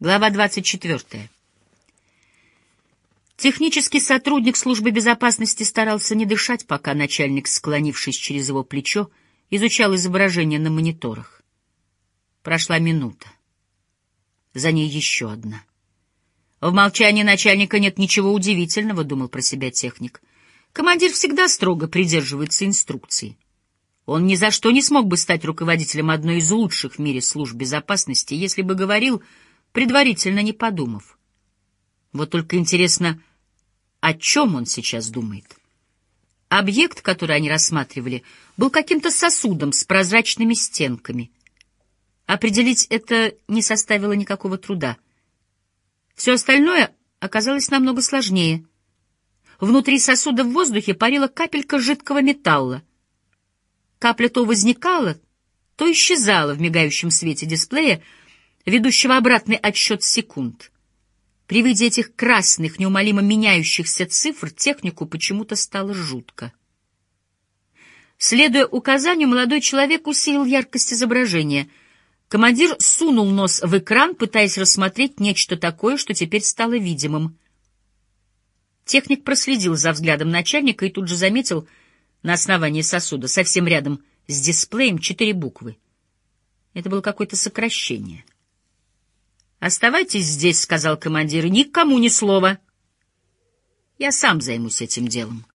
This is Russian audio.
Глава 24. Технический сотрудник службы безопасности старался не дышать, пока начальник, склонившись через его плечо, изучал изображение на мониторах. Прошла минута. За ней еще одна. В молчании начальника нет ничего удивительного, думал про себя техник. Командир всегда строго придерживается инструкций. Он ни за что не смог бы стать руководителем одной из лучших в мире служб безопасности, если бы говорил предварительно не подумав. Вот только интересно, о чем он сейчас думает? Объект, который они рассматривали, был каким-то сосудом с прозрачными стенками. Определить это не составило никакого труда. Все остальное оказалось намного сложнее. Внутри сосуда в воздухе парила капелька жидкого металла. Капля то возникала, то исчезала в мигающем свете дисплея, ведущего обратный отсчет секунд. При виде этих красных, неумолимо меняющихся цифр, технику почему-то стало жутко. Следуя указанию, молодой человек усилил яркость изображения. Командир сунул нос в экран, пытаясь рассмотреть нечто такое, что теперь стало видимым. Техник проследил за взглядом начальника и тут же заметил на основании сосуда, совсем рядом с дисплеем, четыре буквы. Это было какое-то сокращение — «Оставайтесь здесь», — сказал командир, — «никому ни слова». «Я сам займусь этим делом».